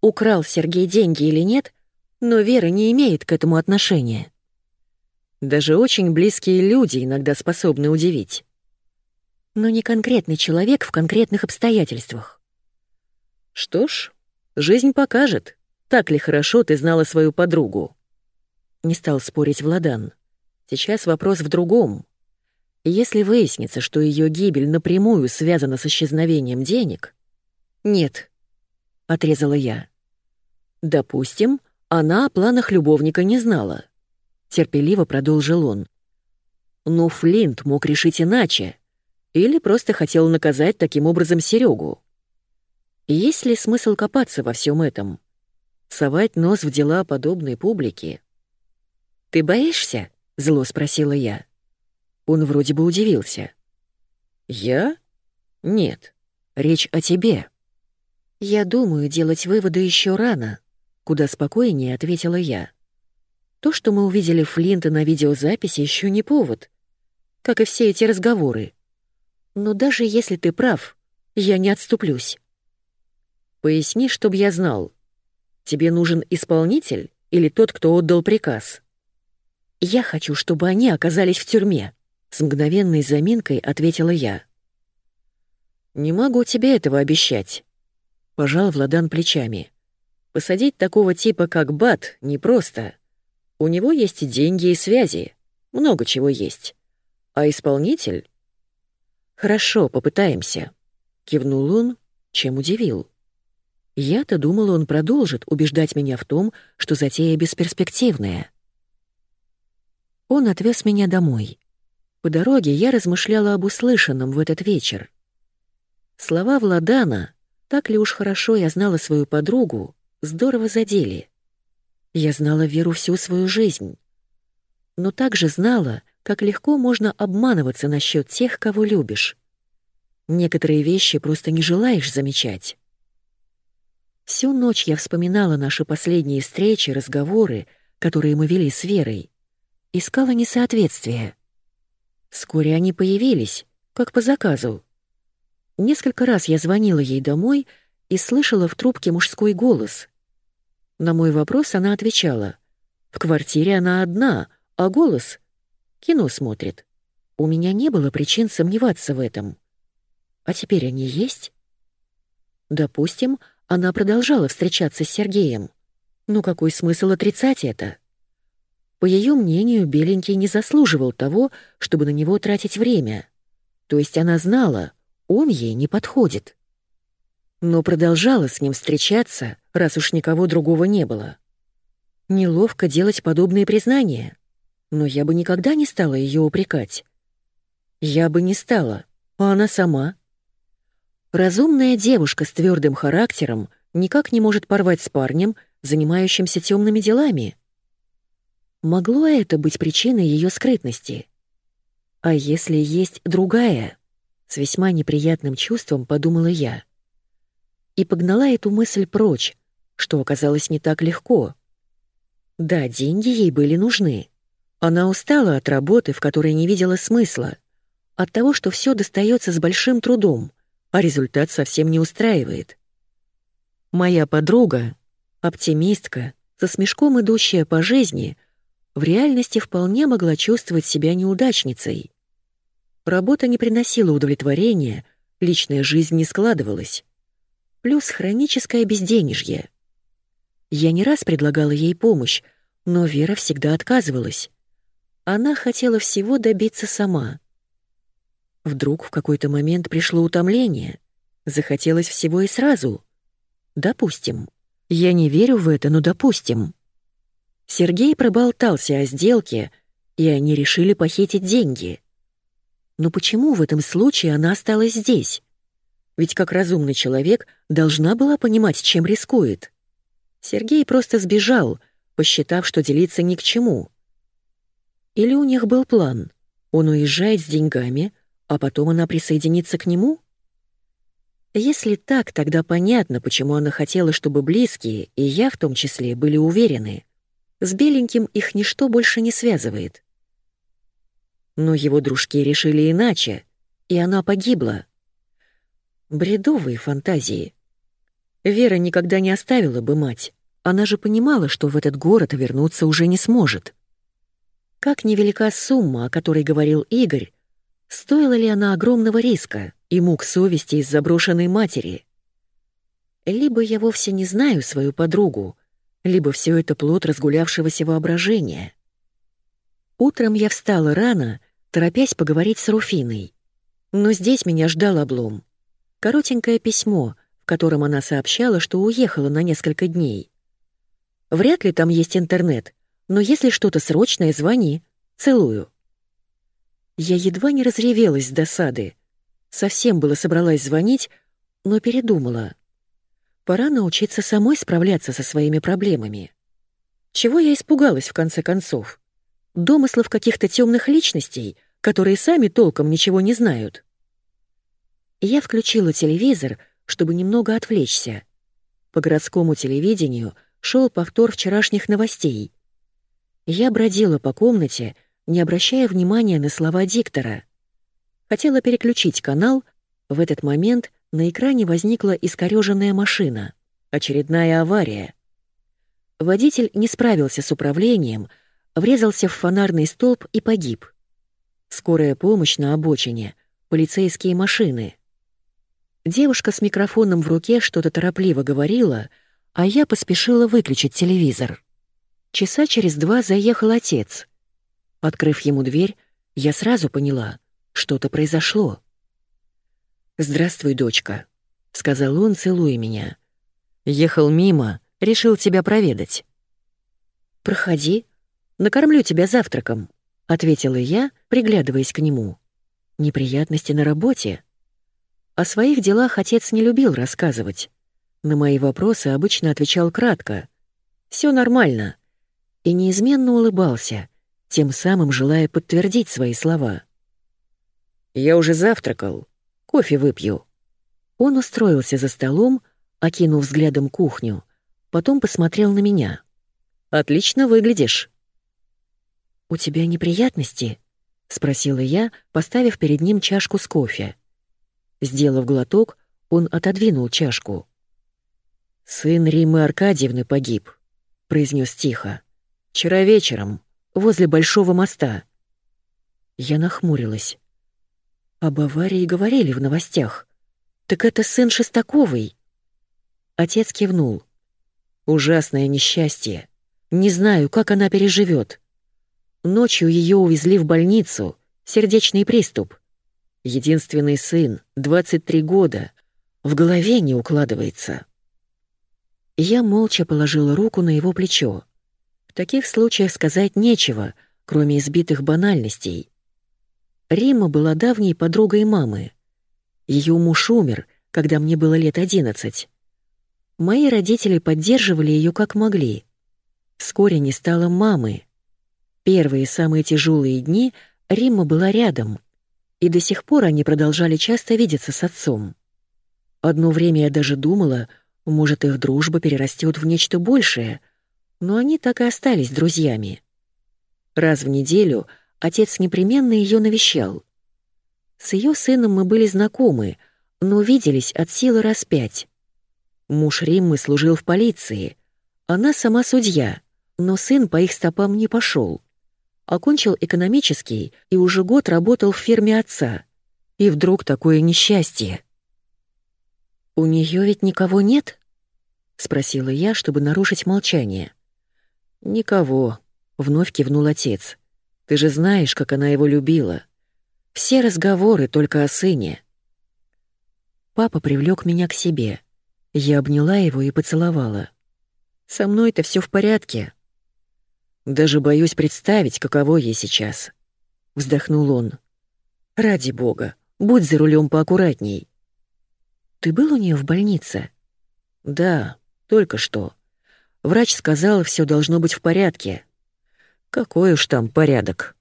Украл Сергей деньги или нет, но Вера не имеет к этому отношения. Даже очень близкие люди иногда способны удивить но не конкретный человек в конкретных обстоятельствах. Что ж, жизнь покажет, так ли хорошо ты знала свою подругу. Не стал спорить Владан. Сейчас вопрос в другом. Если выяснится, что ее гибель напрямую связана с исчезновением денег... Нет, — отрезала я. Допустим, она о планах любовника не знала. терпеливо продолжил он. Но Флинт мог решить иначе. Или просто хотел наказать таким образом Серегу. Есть ли смысл копаться во всем этом? Совать нос в дела подобной публики? «Ты боишься?» — зло спросила я. Он вроде бы удивился. «Я? Нет. Речь о тебе». «Я думаю, делать выводы еще рано», — куда спокойнее ответила я. «То, что мы увидели Флинта на видеозаписи, еще не повод. Как и все эти разговоры. Но даже если ты прав, я не отступлюсь». «Поясни, чтоб я знал. Тебе нужен исполнитель или тот, кто отдал приказ?» «Я хочу, чтобы они оказались в тюрьме», — с мгновенной заминкой ответила я. «Не могу тебе этого обещать», — пожал Владан плечами. «Посадить такого типа, как Бат, непросто. У него есть и деньги, и связи. Много чего есть. А исполнитель?» «Хорошо, попытаемся», — кивнул он, чем удивил. Я-то думала, он продолжит убеждать меня в том, что затея бесперспективная. Он отвез меня домой. По дороге я размышляла об услышанном в этот вечер. Слова Владана, так ли уж хорошо я знала свою подругу, здорово задели. Я знала Веру всю свою жизнь. Но также знала, как легко можно обманываться насчет тех, кого любишь. Некоторые вещи просто не желаешь замечать. Всю ночь я вспоминала наши последние встречи, разговоры, которые мы вели с Верой. Искала несоответствия. Вскоре они появились, как по заказу. Несколько раз я звонила ей домой и слышала в трубке мужской голос. На мой вопрос она отвечала. В квартире она одна, а голос — кино смотрит. У меня не было причин сомневаться в этом. А теперь они есть? Допустим, она продолжала встречаться с Сергеем. Ну какой смысл отрицать это? По ее мнению, Беленький не заслуживал того, чтобы на него тратить время. То есть она знала, он ей не подходит. Но продолжала с ним встречаться, раз уж никого другого не было. Неловко делать подобные признания, но я бы никогда не стала ее упрекать. Я бы не стала, а она сама. Разумная девушка с твердым характером никак не может порвать с парнем, занимающимся темными делами. Могло это быть причиной ее скрытности? А если есть другая? С весьма неприятным чувством подумала я. И погнала эту мысль прочь, что оказалось не так легко. Да, деньги ей были нужны. Она устала от работы, в которой не видела смысла, от того, что все достается с большим трудом, а результат совсем не устраивает. Моя подруга, оптимистка, со смешком идущая по жизни, в реальности вполне могла чувствовать себя неудачницей. Работа не приносила удовлетворения, личная жизнь не складывалась. Плюс хроническое безденежье. Я не раз предлагала ей помощь, но Вера всегда отказывалась. Она хотела всего добиться сама. Вдруг в какой-то момент пришло утомление. Захотелось всего и сразу. Допустим. Я не верю в это, но допустим. Сергей проболтался о сделке, и они решили похитить деньги. Но почему в этом случае она осталась здесь? Ведь как разумный человек должна была понимать, чем рискует. Сергей просто сбежал, посчитав, что делиться ни к чему. Или у них был план. Он уезжает с деньгами, а потом она присоединится к нему? Если так, тогда понятно, почему она хотела, чтобы близкие, и я в том числе, были уверены. С беленьким их ничто больше не связывает. Но его дружки решили иначе, и она погибла. Бредовые фантазии. Вера никогда не оставила бы мать. Она же понимала, что в этот город вернуться уже не сможет. Как невелика сумма, о которой говорил Игорь, стоила ли она огромного риска и мук совести из заброшенной матери? Либо я вовсе не знаю свою подругу, либо все это плод разгулявшегося воображения. Утром я встала рано, торопясь поговорить с Руфиной. Но здесь меня ждал облом. Коротенькое письмо, в котором она сообщала, что уехала на несколько дней. Вряд ли там есть интернет, Но если что-то срочное, звони. Целую». Я едва не разревелась с досады. Совсем было собралась звонить, но передумала. Пора научиться самой справляться со своими проблемами. Чего я испугалась в конце концов? Домыслов каких-то темных личностей, которые сами толком ничего не знают. Я включила телевизор, чтобы немного отвлечься. По городскому телевидению шел повтор вчерашних новостей. Я бродила по комнате, не обращая внимания на слова диктора. Хотела переключить канал, в этот момент на экране возникла искорёженная машина. Очередная авария. Водитель не справился с управлением, врезался в фонарный столб и погиб. Скорая помощь на обочине, полицейские машины. Девушка с микрофоном в руке что-то торопливо говорила, а я поспешила выключить телевизор. Часа через два заехал отец. Открыв ему дверь, я сразу поняла, что-то произошло. «Здравствуй, дочка», — сказал он, целуя меня. «Ехал мимо, решил тебя проведать». «Проходи, накормлю тебя завтраком», — ответила я, приглядываясь к нему. «Неприятности на работе». О своих делах отец не любил рассказывать. На мои вопросы обычно отвечал кратко. Все нормально». И неизменно улыбался, тем самым желая подтвердить свои слова. «Я уже завтракал», Кофе выпью». Он устроился за столом, окинув взглядом кухню, потом посмотрел на меня. «Отлично выглядишь». «У тебя неприятности?» — спросила я, поставив перед ним чашку с кофе. Сделав глоток, он отодвинул чашку. «Сын Римы Аркадьевны погиб», — произнес тихо. «Вчера вечером, возле Большого моста». Я нахмурилась. Об аварии говорили в новостях. Так это сын Шестаковой. Отец кивнул. Ужасное несчастье. Не знаю, как она переживет. Ночью ее увезли в больницу. Сердечный приступ. Единственный сын, 23 года. В голове не укладывается. Я молча положила руку на его плечо. В таких случаях сказать нечего, кроме избитых банальностей. Рима была давней подругой мамы. Ее муж умер, когда мне было лет одиннадцать. Мои родители поддерживали ее как могли. Вскоре не стало мамы. Первые самые тяжелые дни Римма была рядом, и до сих пор они продолжали часто видеться с отцом. Одно время я даже думала, может, их дружба перерастет в нечто большее, но они так и остались друзьями. Раз в неделю — отец непременно ее навещал. С ее сыном мы были знакомы, но виделись от силы раз пять. Муж Риммы служил в полиции, она сама судья, но сын по их стопам не пошел. Окончил экономический и уже год работал в фирме отца. И вдруг такое несчастье. «У нее ведь никого нет?» — спросила я, чтобы нарушить молчание. «Никого», — вновь кивнул отец. Ты же знаешь, как она его любила. Все разговоры только о сыне. Папа привлек меня к себе. Я обняла его и поцеловала. Со мной-то все в порядке. Даже боюсь представить, каково ей сейчас. Вздохнул он. Ради бога, будь за рулем поаккуратней. Ты был у нее в больнице? Да, только что. Врач сказал, все должно быть в порядке. Какой уж там порядок.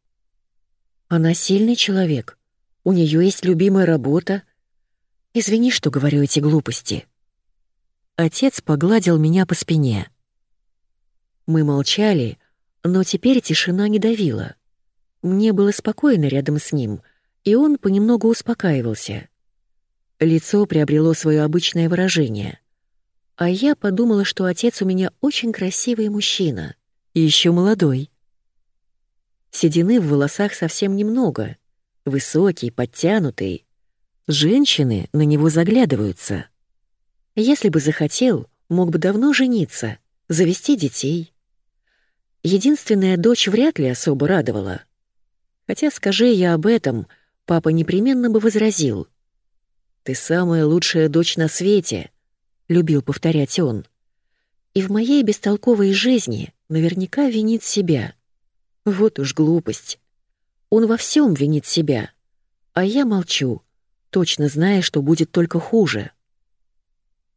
Она сильный человек. У нее есть любимая работа. Извини, что говорю эти глупости. Отец погладил меня по спине. Мы молчали, но теперь тишина не давила. Мне было спокойно рядом с ним, и он понемногу успокаивался. Лицо приобрело свое обычное выражение. А я подумала, что отец у меня очень красивый мужчина. И еще молодой. Седины в волосах совсем немного. Высокий, подтянутый. Женщины на него заглядываются. Если бы захотел, мог бы давно жениться, завести детей. Единственная дочь вряд ли особо радовала. Хотя, скажи я об этом, папа непременно бы возразил. «Ты самая лучшая дочь на свете», — любил повторять он. И в моей бестолковой жизни Наверняка винит себя. Вот уж глупость. Он во всем винит себя. А я молчу, точно зная, что будет только хуже.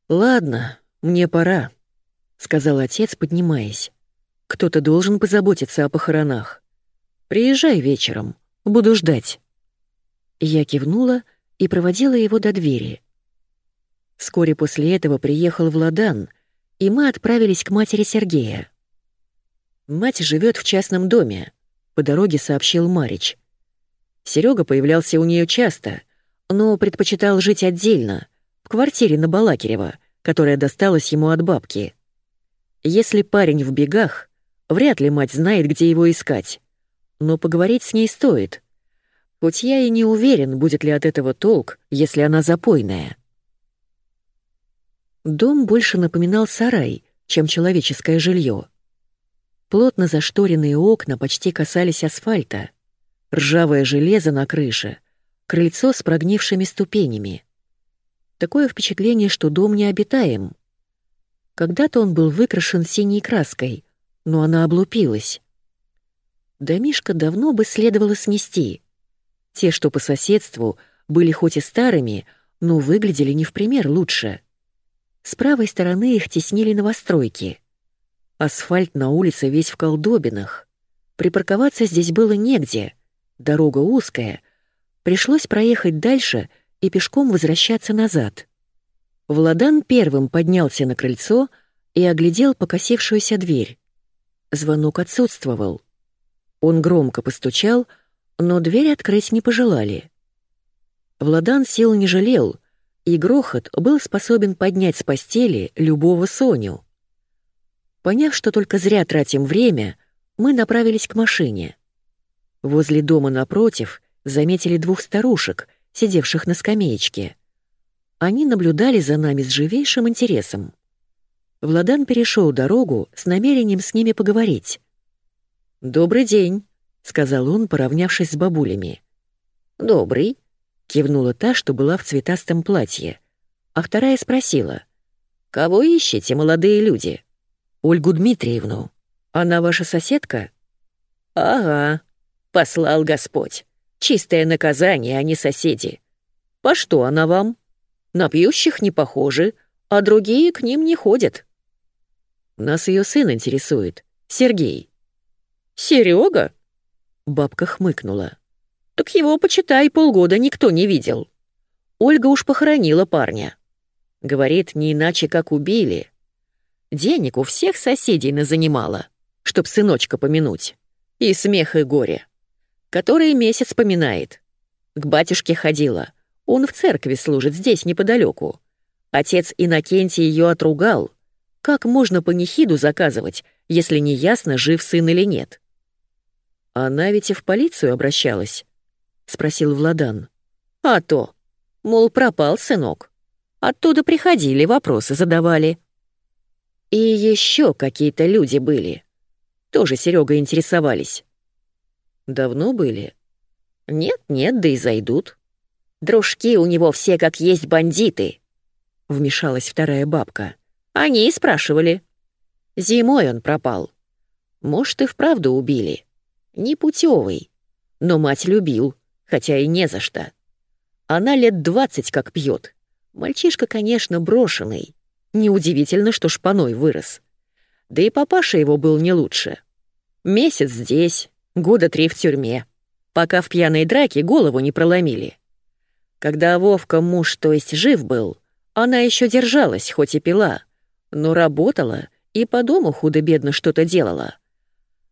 «Ладно, мне пора», — сказал отец, поднимаясь. «Кто-то должен позаботиться о похоронах. Приезжай вечером, буду ждать». Я кивнула и проводила его до двери. Вскоре после этого приехал Владан, и мы отправились к матери Сергея. «Мать живет в частном доме», — по дороге сообщил Марич. Серега появлялся у нее часто, но предпочитал жить отдельно, в квартире на Балакирева, которая досталась ему от бабки. Если парень в бегах, вряд ли мать знает, где его искать. Но поговорить с ней стоит. Хоть я и не уверен, будет ли от этого толк, если она запойная. Дом больше напоминал сарай, чем человеческое жилье. Плотно зашторенные окна почти касались асфальта — ржавое железо на крыше, крыльцо с прогнившими ступенями. Такое впечатление, что дом необитаем. Когда-то он был выкрашен синей краской, но она облупилась. Домишко давно бы следовало снести. Те, что по соседству, были хоть и старыми, но выглядели не в пример лучше. С правой стороны их теснили новостройки. Асфальт на улице весь в колдобинах. Припарковаться здесь было негде — дорога узкая, пришлось проехать дальше и пешком возвращаться назад. Владан первым поднялся на крыльцо и оглядел покосившуюся дверь. Звонок отсутствовал. Он громко постучал, но дверь открыть не пожелали. Владан сил не жалел, и грохот был способен поднять с постели любого Соню. Поняв, что только зря тратим время, мы направились к машине. Возле дома напротив заметили двух старушек, сидевших на скамеечке. Они наблюдали за нами с живейшим интересом. Владан перешел дорогу с намерением с ними поговорить. «Добрый день», — сказал он, поравнявшись с бабулями. «Добрый», — кивнула та, что была в цветастом платье. А вторая спросила. «Кого ищете, молодые люди?» «Ольгу Дмитриевну. Она ваша соседка?» «Ага», Послал Господь. Чистое наказание, а не соседи. По что она вам? На пьющих не похожи, а другие к ним не ходят. Нас ее сын интересует, Сергей. Серега? Бабка хмыкнула. Так его, почитай, полгода никто не видел. Ольга уж похоронила парня. Говорит, не иначе, как убили. Денег у всех соседей назанимала, чтоб сыночка помянуть. И смех, и горе который месяц поминает. К батюшке ходила. Он в церкви служит здесь, неподалеку. Отец Иннокентий ее отругал. Как можно панихиду заказывать, если не ясно, жив сын или нет? Она ведь и в полицию обращалась, — спросил Владан. А то. Мол, пропал сынок. Оттуда приходили, вопросы задавали. И еще какие-то люди были. Тоже Серега интересовались. Давно были? Нет-нет, да и зайдут. Дружки у него все как есть бандиты. Вмешалась вторая бабка. Они и спрашивали. Зимой он пропал. Может, и вправду убили. Непутевый. Но мать любил, хотя и не за что. Она лет двадцать как пьет. Мальчишка, конечно, брошенный. Неудивительно, что шпаной вырос. Да и папаша его был не лучше. Месяц здесь, Года три в тюрьме, пока в пьяной драке голову не проломили. Когда Вовка муж, то есть жив был, она еще держалась, хоть и пила, но работала и по дому худо-бедно что-то делала.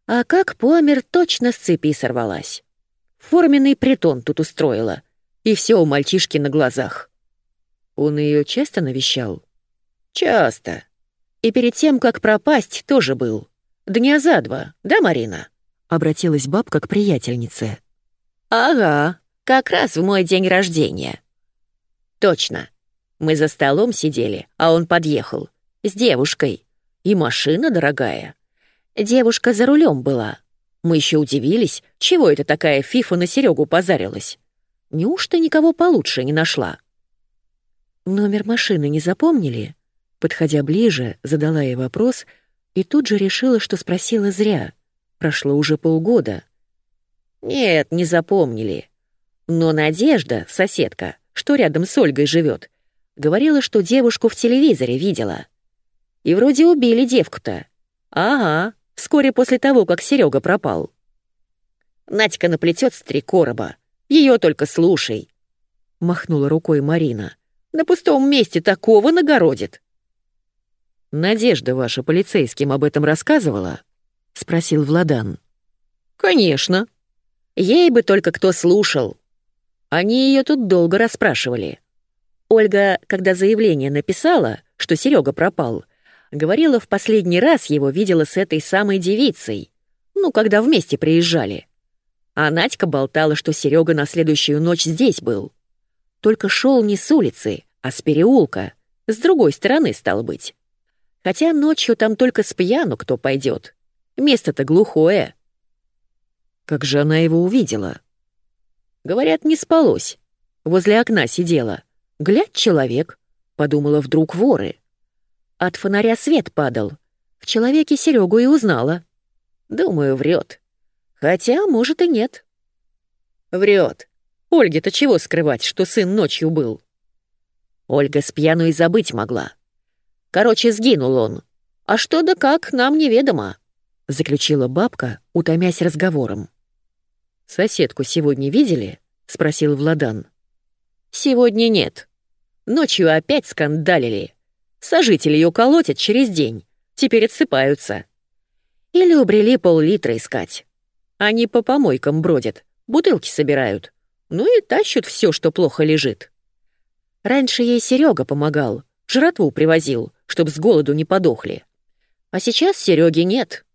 А как помер, точно с цепи сорвалась. Форменный притон тут устроила, и все у мальчишки на глазах. Он ее часто навещал? Часто. И перед тем, как пропасть, тоже был. Дня за два, да, Марина? обратилась бабка к приятельнице. «Ага, как раз в мой день рождения». «Точно. Мы за столом сидели, а он подъехал. С девушкой. И машина дорогая. Девушка за рулем была. Мы еще удивились, чего это такая фифа на Серегу позарилась. Неужто никого получше не нашла?» «Номер машины не запомнили?» Подходя ближе, задала ей вопрос, И тут же решила, что спросила зря. Прошло уже полгода. Нет, не запомнили. Но Надежда, соседка, что рядом с Ольгой живет, говорила, что девушку в телевизоре видела. И вроде убили девку-то. Ага, вскоре после того, как Серега пропал. Надька наплетет с три короба. Ее только слушай. Махнула рукой Марина. На пустом месте такого нагородит. «Надежда ваша полицейским об этом рассказывала?» — спросил Владан. «Конечно. Ей бы только кто слушал. Они ее тут долго расспрашивали. Ольга, когда заявление написала, что Серега пропал, говорила, в последний раз его видела с этой самой девицей, ну, когда вместе приезжали. А Надька болтала, что Серега на следующую ночь здесь был. Только шел не с улицы, а с переулка, с другой стороны, стал быть. Хотя ночью там только с пьяну кто пойдет. Место-то глухое. Как же она его увидела? Говорят, не спалось. Возле окна сидела. Глядь, человек. Подумала, вдруг воры. От фонаря свет падал. В человеке Серегу и узнала. Думаю, врет. Хотя, может, и нет. Врет. Ольге-то чего скрывать, что сын ночью был? Ольга с пьяну и забыть могла. Короче, сгинул он. А что да как, нам неведомо», — заключила бабка, утомясь разговором. «Соседку сегодня видели?» — спросил Владан. «Сегодня нет. Ночью опять скандалили. Сожители ее колотят через день. Теперь отсыпаются. Или убрели пол-литра искать. Они по помойкам бродят, бутылки собирают. Ну и тащат все, что плохо лежит. Раньше ей Серега помогал, жратву привозил, чтоб с голоду не подохли. А сейчас Сереги нет.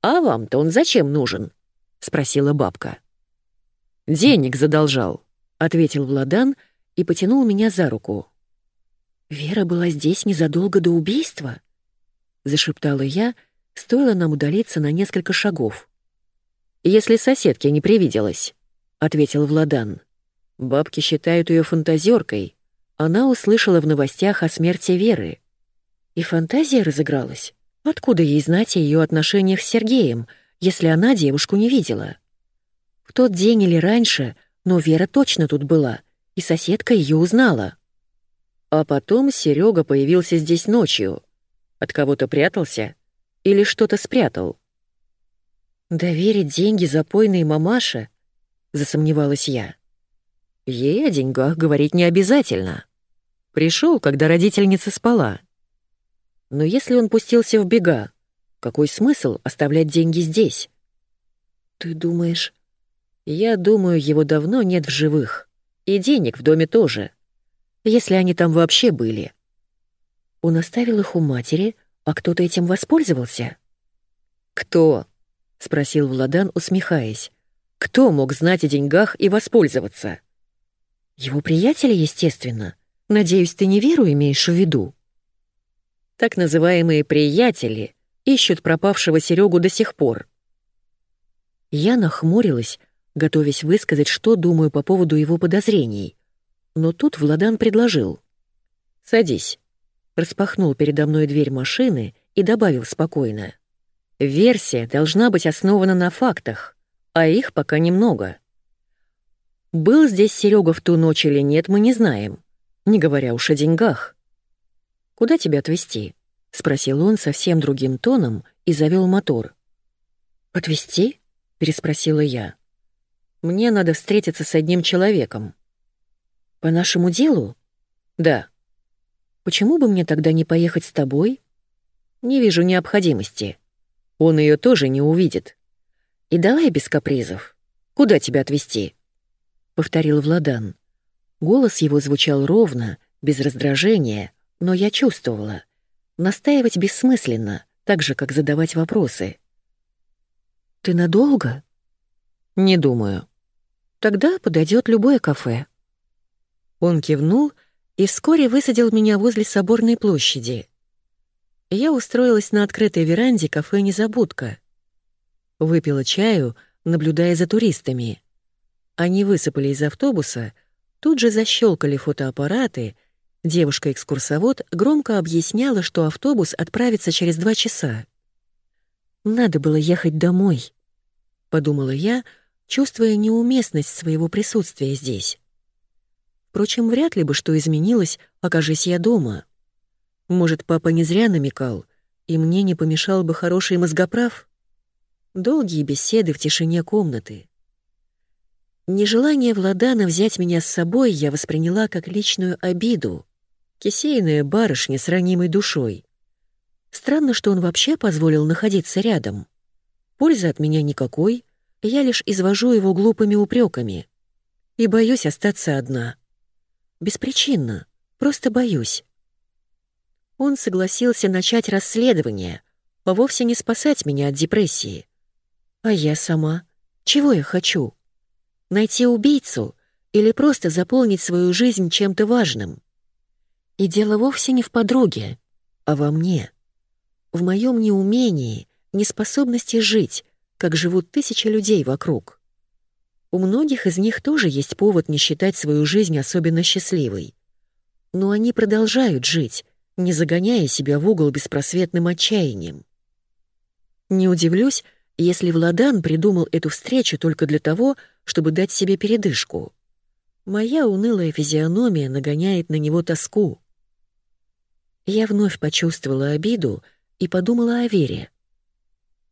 А вам-то он зачем нужен? спросила бабка. Денег задолжал, ответил Владан и потянул меня за руку. Вера была здесь незадолго до убийства, зашептала я, стоило нам удалиться на несколько шагов. Если соседке не привиделось, ответил Владан. Бабки считают ее фантазеркой. Она услышала в новостях о смерти Веры. И фантазия разыгралась. Откуда ей знать о ее отношениях с Сергеем, если она девушку не видела? В тот день или раньше, но Вера точно тут была, и соседка ее узнала. А потом Серега появился здесь ночью. От кого-то прятался или что-то спрятал. «Доверить деньги запойной мамаше?» — засомневалась я. Ей о деньгах говорить не обязательно. Пришел, когда родительница спала. Но если он пустился в бега, какой смысл оставлять деньги здесь? Ты думаешь? Я думаю, его давно нет в живых. И денег в доме тоже. Если они там вообще были. Он оставил их у матери, а кто-то этим воспользовался? Кто? спросил Владан, усмехаясь. Кто мог знать о деньгах и воспользоваться? Его приятели, естественно. Надеюсь, ты не веру имеешь в виду. Так называемые «приятели» ищут пропавшего Серегу до сих пор. Я нахмурилась, готовясь высказать, что думаю по поводу его подозрений. Но тут Владан предложил. «Садись». Распахнул передо мной дверь машины и добавил спокойно. «Версия должна быть основана на фактах, а их пока немного. Был здесь Серега в ту ночь или нет, мы не знаем, не говоря уж о деньгах. «Куда тебя отвезти?» — спросил он совсем другим тоном и завел мотор. «Отвезти?» — переспросила я. «Мне надо встретиться с одним человеком». «По нашему делу?» «Да». «Почему бы мне тогда не поехать с тобой?» «Не вижу необходимости. Он ее тоже не увидит. И давай без капризов. Куда тебя отвезти?» — повторил Владан. Голос его звучал ровно, без раздражения, но я чувствовала. Настаивать бессмысленно, так же, как задавать вопросы. «Ты надолго?» «Не думаю. Тогда подойдет любое кафе». Он кивнул и вскоре высадил меня возле соборной площади. Я устроилась на открытой веранде кафе «Незабудка». Выпила чаю, наблюдая за туристами. Они высыпали из автобуса, тут же защелкали фотоаппараты — Девушка-экскурсовод громко объясняла, что автобус отправится через два часа. «Надо было ехать домой», — подумала я, чувствуя неуместность своего присутствия здесь. Впрочем, вряд ли бы что изменилось, окажись я дома. Может, папа не зря намекал, и мне не помешал бы хороший мозгоправ? Долгие беседы в тишине комнаты. Нежелание Владана взять меня с собой я восприняла как личную обиду. Кисейная барышня с ранимой душой. Странно, что он вообще позволил находиться рядом. Пользы от меня никакой, я лишь извожу его глупыми упреками. И боюсь остаться одна. Беспричинно, просто боюсь. Он согласился начать расследование, а вовсе не спасать меня от депрессии. А я сама? Чего я хочу? Найти убийцу или просто заполнить свою жизнь чем-то важным? И дело вовсе не в подруге, а во мне. В моем неумении, неспособности жить, как живут тысячи людей вокруг. У многих из них тоже есть повод не считать свою жизнь особенно счастливой. Но они продолжают жить, не загоняя себя в угол беспросветным отчаянием. Не удивлюсь, если Владан придумал эту встречу только для того, чтобы дать себе передышку. Моя унылая физиономия нагоняет на него тоску. Я вновь почувствовала обиду и подумала о Вере.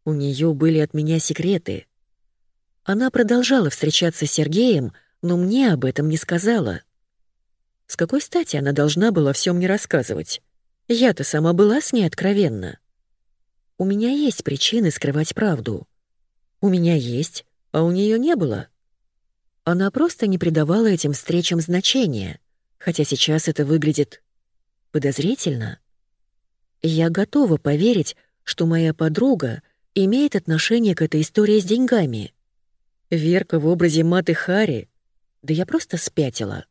У нее были от меня секреты. Она продолжала встречаться с Сергеем, но мне об этом не сказала. С какой стати она должна была все мне рассказывать? Я-то сама была с ней откровенна. У меня есть причины скрывать правду. У меня есть, а у нее не было. Она просто не придавала этим встречам значения, хотя сейчас это выглядит подозрительно. Я готова поверить, что моя подруга имеет отношение к этой истории с деньгами. Верка в образе Маты Хари. Да я просто спятила.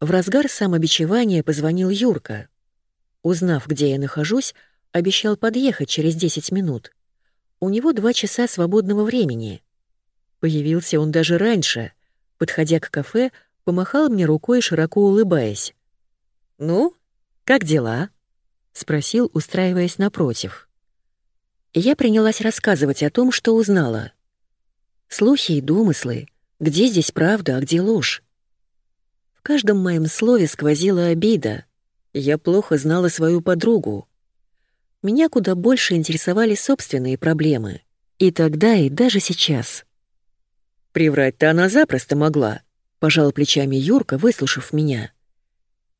В разгар самобичевания позвонил Юрка. Узнав, где я нахожусь, обещал подъехать через 10 минут. У него два часа свободного времени. Появился он даже раньше. Подходя к кафе, помахал мне рукой, широко улыбаясь. «Ну, как дела?» — спросил, устраиваясь напротив. Я принялась рассказывать о том, что узнала. Слухи и домыслы, где здесь правда, а где ложь. В каждом моем слове сквозила обида, я плохо знала свою подругу. Меня куда больше интересовали собственные проблемы. И тогда, и даже сейчас. Приврать-то она запросто могла, пожал плечами Юрка, выслушав меня.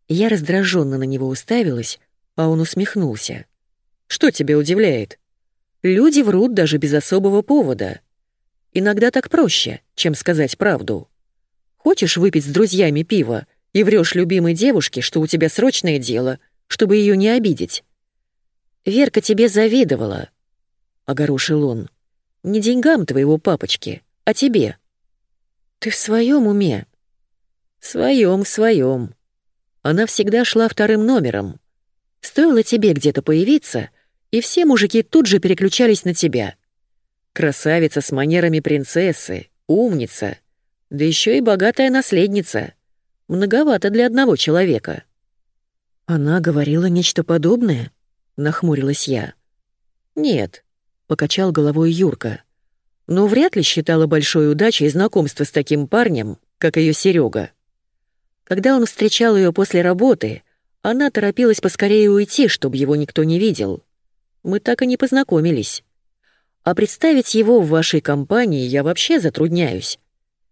Я раздраженно на него уставилась, а он усмехнулся. Что тебя удивляет? Люди врут даже без особого повода. Иногда так проще, чем сказать правду. Хочешь выпить с друзьями пиво, и врешь любимой девушке, что у тебя срочное дело, чтобы ее не обидеть. Верка тебе завидовала, — огорошил он. Не деньгам твоего папочки, а тебе. Ты в своем уме? В своем, в своем. Она всегда шла вторым номером. Стоило тебе где-то появиться, и все мужики тут же переключались на тебя. Красавица с манерами принцессы, умница, да еще и богатая наследница. Многовато для одного человека». «Она говорила нечто подобное?» — нахмурилась я. «Нет», — покачал головой Юрка. «Но вряд ли считала большой удачей знакомство с таким парнем, как ее Серега. Когда он встречал ее после работы, она торопилась поскорее уйти, чтобы его никто не видел. Мы так и не познакомились. А представить его в вашей компании я вообще затрудняюсь.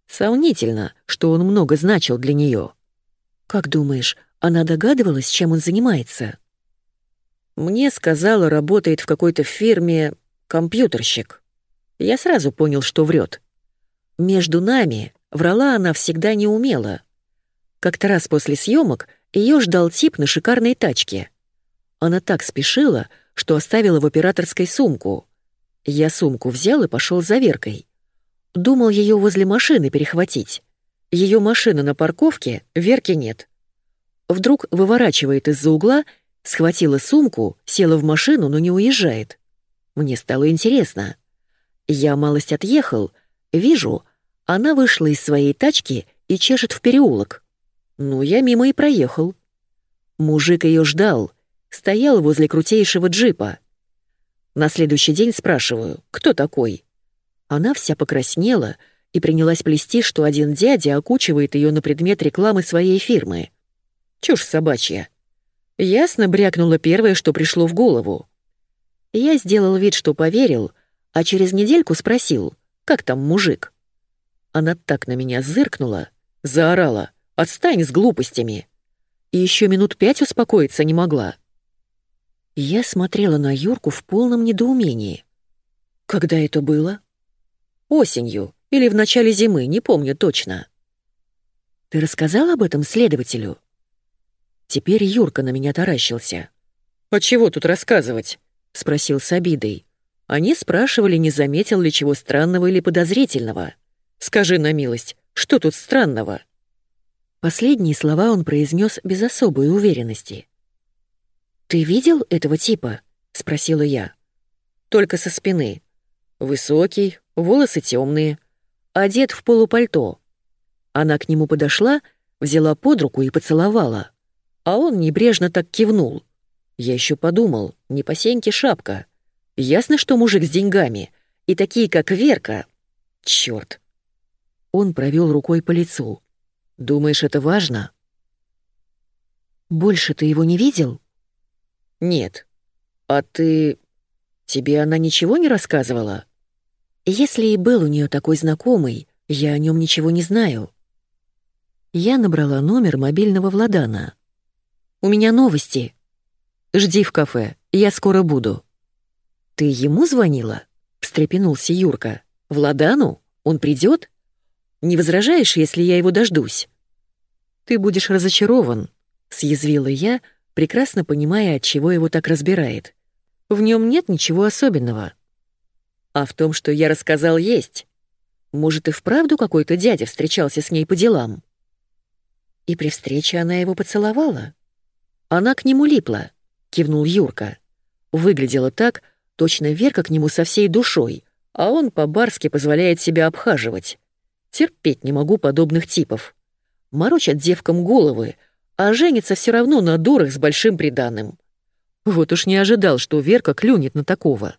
Сомнительно, что он много значил для нее. Как думаешь, она догадывалась, чем он занимается? Мне сказала, работает в какой-то фирме компьютерщик. Я сразу понял, что врет. Между нами врала она всегда не умела. Как-то раз после съемок ее ждал тип на шикарной тачке. Она так спешила, что оставила в операторской сумку. Я сумку взял и пошел за Веркой. Думал ее возле машины перехватить. Ее машина на парковке, Верки нет. Вдруг выворачивает из-за угла, схватила сумку, села в машину, но не уезжает. Мне стало интересно. Я малость отъехал, вижу, она вышла из своей тачки и чешет в переулок. Ну, я мимо и проехал. Мужик ее ждал, стоял возле крутейшего джипа. На следующий день спрашиваю, кто такой? Она вся покраснела и принялась плести, что один дядя окучивает ее на предмет рекламы своей фирмы. Чушь собачья. Ясно брякнуло первое, что пришло в голову. Я сделал вид, что поверил, а через недельку спросил, как там мужик. Она так на меня зыркнула, заорала, «Отстань с глупостями!» И еще минут пять успокоиться не могла. Я смотрела на Юрку в полном недоумении. Когда это было? Осенью или в начале зимы, не помню точно. Ты рассказал об этом следователю? Теперь Юрка на меня таращился. «А чего тут рассказывать?» — спросил с обидой. Они спрашивали, не заметил ли чего странного или подозрительного. «Скажи на милость, что тут странного?» Последние слова он произнес без особой уверенности. «Ты видел этого типа?» — спросила я. «Только со спины. Высокий, волосы темные, одет в полупальто». Она к нему подошла, взяла под руку и поцеловала. А он небрежно так кивнул. Я еще подумал, не по шапка. Ясно, что мужик с деньгами. И такие, как Верка. Черт. Он провел рукой по лицу. «Думаешь, это важно?» «Больше ты его не видел?» «Нет. А ты... Тебе она ничего не рассказывала?» «Если и был у нее такой знакомый, я о нем ничего не знаю». Я набрала номер мобильного Владана. «У меня новости. Жди в кафе, я скоро буду». «Ты ему звонила?» — встрепенулся Юрка. «Владану? Он придет? Не возражаешь, если я его дождусь?» «Ты будешь разочарован», — съязвила я, — прекрасно понимая, от чего его так разбирает. В нем нет ничего особенного. А в том, что я рассказал, есть. Может, и вправду какой-то дядя встречался с ней по делам. И при встрече она его поцеловала. Она к нему липла, кивнул Юрка. Выглядела так, точно Верка к нему со всей душой, а он по-барски позволяет себя обхаживать. Терпеть не могу подобных типов. Морочат девкам головы, а женится все равно на дурах с большим приданым. Вот уж не ожидал, что Верка клюнет на такого.